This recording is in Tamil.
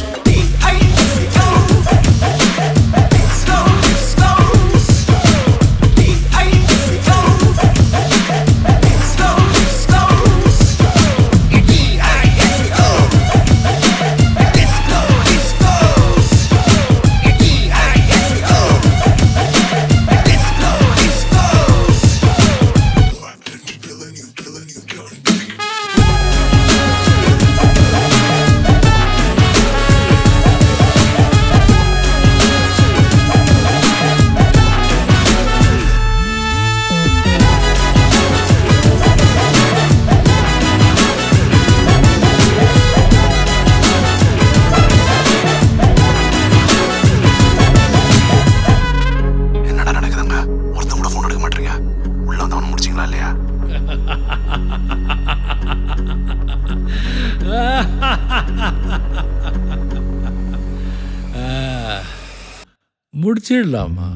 Hey, முடிச்சிடலாமா?